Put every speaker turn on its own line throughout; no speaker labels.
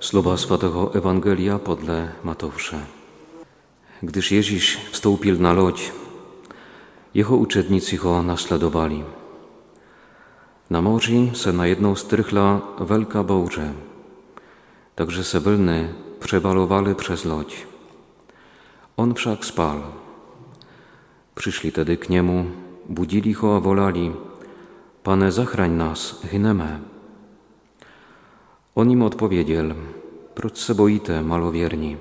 Słowa Świętego Ewangelia podle Mateusza. Gdyż Jeziś wstąpił na lodź, jego uczednicy go nasledowali. Na morzu se na jedną strychla wielka burza, także se wlny przewalowali przez lodź. On wszak spal. Przyszli tedy k niemu, budzili go, a wolali, Pane, zachrań nas, hyneme. On im odpowiedział, proč se bojíte, malowierni?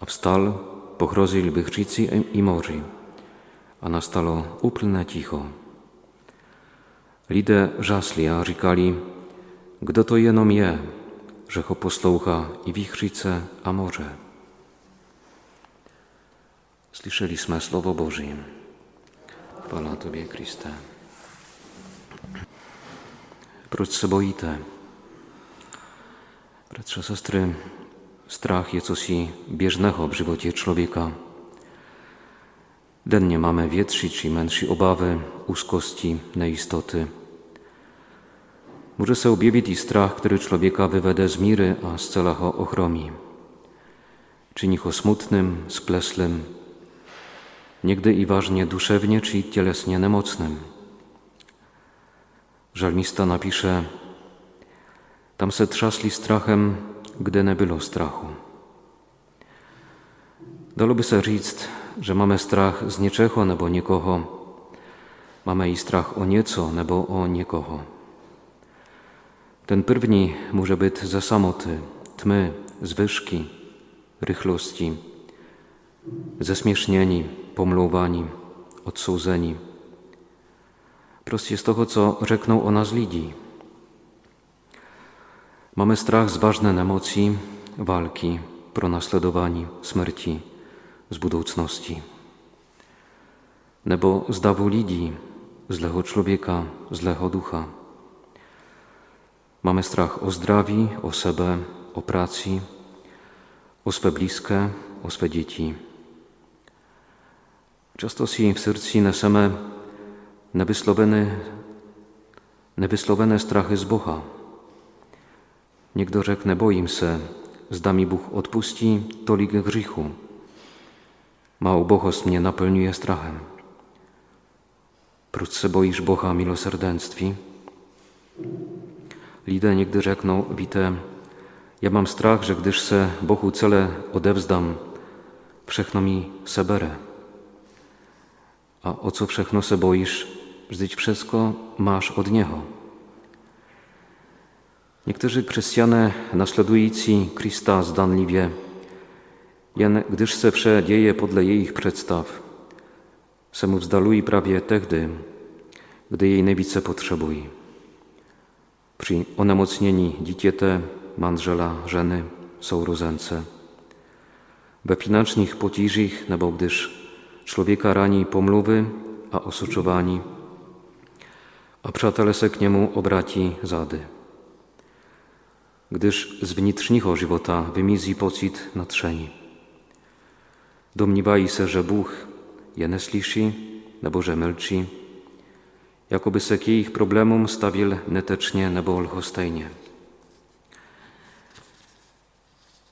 A wstal, pochrozil bychříci i moři, a nastalo úplné ticho. Lidé żasli a říkali, kdo to jenom je, że ho posloucha i wichrice, a morze. Słyszeliśmy Słowo Boże. Chwała Tobie, Chryste. Proč se bojíte? Bratrze, sestry, strach je cosi bieżnego w żywocie człowieka. Dennie mamy wietrzyć i męczy obawy, úzkosti, neistoty. Może se objawić i strach, który człowieka wywede z miry, a z cela ho ochromi. Czyni ho smutnym, skleslym, niegdy i ważnie duszewnie czy cielesnie nemocnym. Żalmista napisze, tam se trzasli strachem, gdy nie było strachu. Dałoby se říct, że mamy strach z niczego nebo nikogo, mamy i strach o nieco nebo o nikogo. Ten pierwni może być za samoty, tmy, zwyżki, rychlości, zesmiesznieni, pomlowani, odsądzeni. Prost jest toho, co rzekną o nas lidzi. Mamy strach z ważnych emocji, walki, pronasledowani, śmierci, z budoucności. Nebo z dawu lidzi, zlego człowieka, zlego ducha. Mamy strach o zdrawi, o sebe, o pracy, o swe bliskie, o swe dzieci. Często si w sercu neseme nevyslovené, nevyslovené strachy z Boha. Někdo řekne, bojím se, zda mi Bůh odpustí tolik hříchu. Má ubohost mě naplňuje strachem. Proč se bojíš Boha milosrdenství? Lidé někdy řeknou, víte, ja mam strach, że gdyż se Bohu cele odewzdam, wszechno mi sebere. A o co wszechno se boisz, Żyć wszystko masz od Niego. Niektórzy chrześcijanie naśladujący Krista zdanliwie, jen gdyż se wsze podle jej przedstaw, se mu prawie tehdy, gdy jej najwice potrzebuje. Przy onemocnieni dzieciete, mandrzela, żeny, są rozence. We financznych potiżich, nebo gdyż człowieka rani pomluwy, a osoczowani, a přátelé se k němu obrátí zády. Gdyż z vnitřního života wymizí pocit natrzeni. Domnívají se, że Bůh je neslyší nebo że mlčí, jakoby se k jejich problémům stavil netečně nebo lhostejně.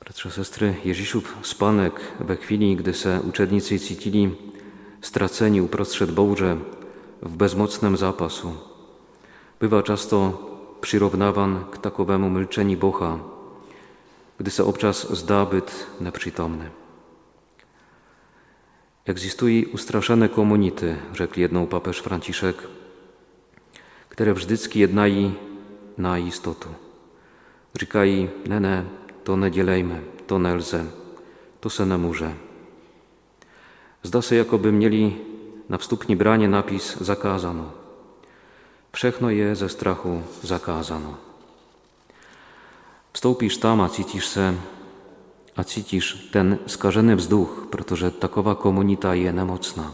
Bratrze, sestry, Ježíšův spanek we chwili, gdy se uczednicy cítili straceni uprostřed bouře w bezmocnym zapasu, bywa często przyrównawan k takowemu milczeniu Boha, gdy se obczas zda być nieprzytomny. Egzystują ustraszane komunity, rzekł jedną papież Franciszek, które wżdycki jednají na istotu. Říkají, ne, ne, to to nelze, to se nemůže. Zda se, jakoby mieli na wstupni branie napis zakazano. Wszechno je ze strachu zakazano. Wstąpisz tam, a citisz se, a citisz ten skażony wzduch, protože takowa komunita je nemocna.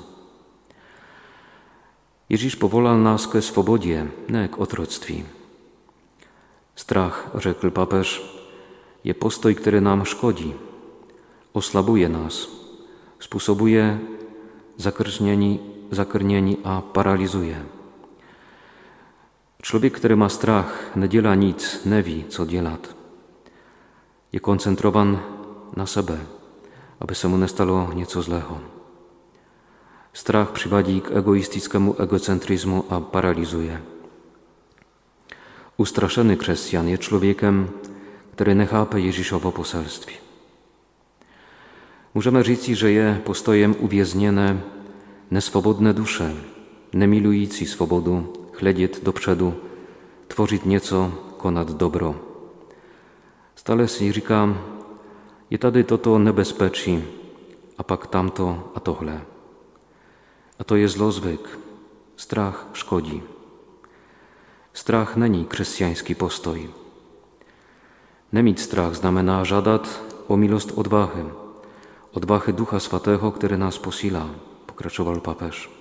Ježíš povolal nás ke svobodě, ne k otroctví. Strach, rzekł papież, je postoj, który nam szkodzi, oslabuje nas, sposobuje zakrnieni, zakrnieni a paralizuje. Człowiek, który ma strach, dziela nic, nie wie, co dzielat. je koncentrovan na sebe, aby se mu nestalo něco zlého. Strach přivádí k egoistickému egocentrizmu a paralizuje. Ustraszony chrześcijan jest człowiekiem, który nie chápe Ježišovo poselství. Możemy říci, że je postojem uwięznione neswobodne dusze, nie milující chledzieć do przodu, tworzyć nieco konad dobro. Stale si říkám, je tady toto nebezpečí, a pak tamto a tohle. A to je zlozwyk. Strach szkodzi. Strach není chrześcijański postoj. Nemieć strach znamená żadat o milost odwachy, odwachy Ducha Swatego, który nas posila, pokraczował papież.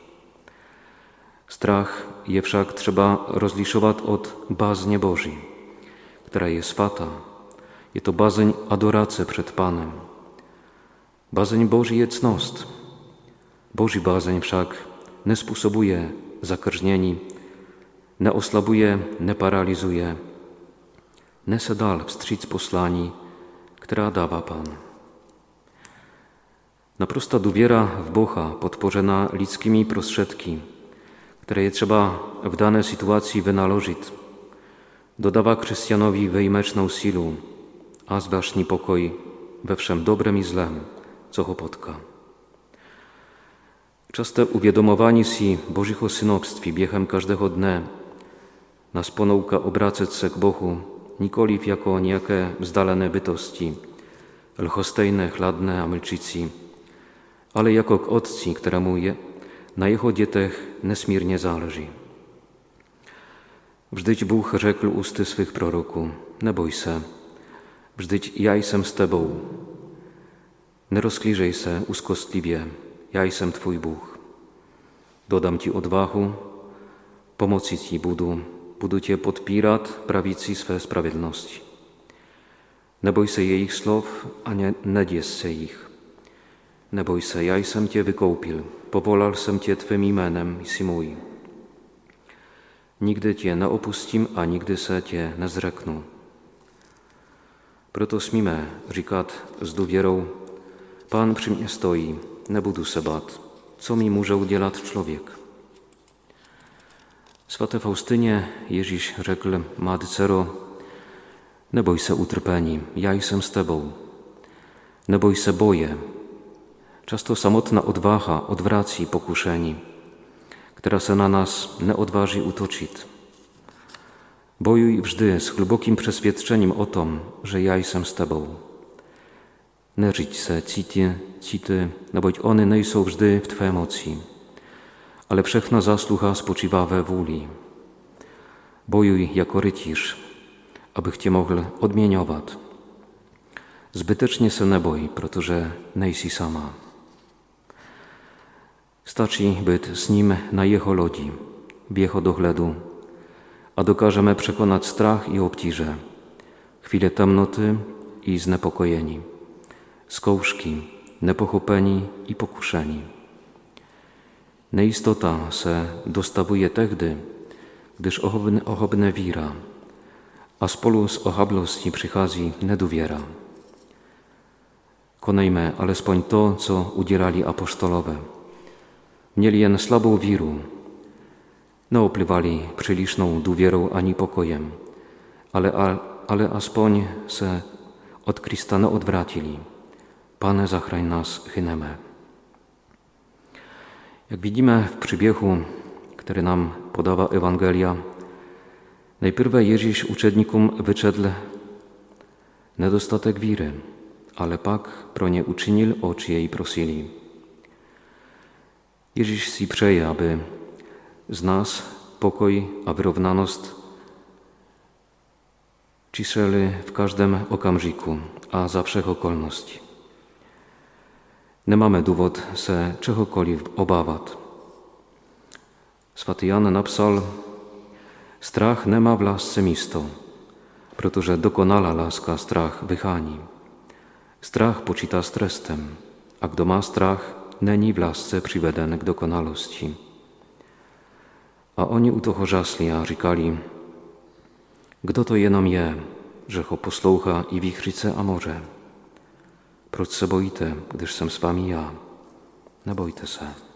Strach je wszak trzeba rozlišovat od bázně Boży, która jest svatá. Je to bazeń adorace przed Panem. Bazeń Boży je cnost. Boží bazeń však ne spôsobuje zakržnění, ne oslabuje, ne paralizuje, ne se dal vstříc poslání, která dává Pan. Naprosta duwiera w Boha podporzena ludzkimi prostředki – które je trzeba w danej sytuacji wynalożyć, dodawa chrześcijanowi wyjmeczną silu, a zwłaszcza pokoj we wszem dobrem i zlem, co chopotka. Częste uwiadomowanie si Bożego synobstwi biechem każdego dnia. Nas ponouka obracać się k Bohu nikoliv jako niejakie wzdalene bytosti, lchostejne, chladne a ale jako k Otci, któremu je, na jeho dzietech nesmírně záleží. Vždyť Bůh řekl ústy svých proroků, neboj se, vždyť já jsem s tebou. Nerozklížej se úzkostlivě, já jsem tvůj Bůh. Dodam ti odvahu, pomoci ti budu, budu tě podpírat pravicí své spravedlnosti. Neboj se jejich slov a ne, neděs se jich. Neboj se, já jsem tě vykoupil, povolal jsem tě tvým jménem, jsi můj. Nigdy tě neopustím a nikdy se tě nezřeknu. Proto smíme říkat s důvěrou, Pán při mě stojí, nebudu se bát, co mi může udělat člověk. Svaté Faustynie Ježíš řekl Matce neboj se utrpení, já jsem s tebou. Neboj se boje, Często samotna odwaha odwraci pokuszeni, która se na nas nie odważy utoczyć. Bojuj wżdy z głębokim przeświadczeniem o tom, ja jestem z Tobą. Nie żyć se no boć one nie są wżdy w Twe emocji, ale wszechna zasłucha spoczywa we woli. Bojuj jako rycerz, abych Cię mógł odmieniować. Zbytecznie se nie boj, protože nejsi sama. Stačí byt z ním na jeho lodi, v jeho dohledu a dokážeme překonat strach i obtíže, chwile temnoty i znepokojeni, zkoušky, nepochopeni i pokuszeni. Neistota se dostavuje tehdy, gdyż ochobne, wira, a spolu z ochablosti przychodzi neduwiera. Konejmy alespoň to, co udzielali apoštolové mieli jen wiru, nie oplywali przyliczną duwierą ani pokojem, ale, ale aspoň se od Krista nie odwracili. Pane, zachrań nas, chyneme. Jak widzimy w przybiegu, który nam podawa Ewangelia, najpierw Jezus uczednikom wyczedł nedostatek wiry, ale pak pro nie uczynil, oczy jej prosili. Ježíš si přeje, aby z nás pokoj a vyrovnanost ciseli w każdym okamžiku a za všech okolností. Nemáme důvod se čehokoliv obávat. Svatý Jan napsal, strach nemá v lásce místo, protože dokonalá láska strach vychání. Strach počítá s trestem a kdo má strach, není v lásce přiveden k dokonalosti. A oni u toho žasli a říkali, kdo to jenom je, że ho posloucha i wichrice a moře. Proč se bojíte, když jsem s vámi já? Nebojte se.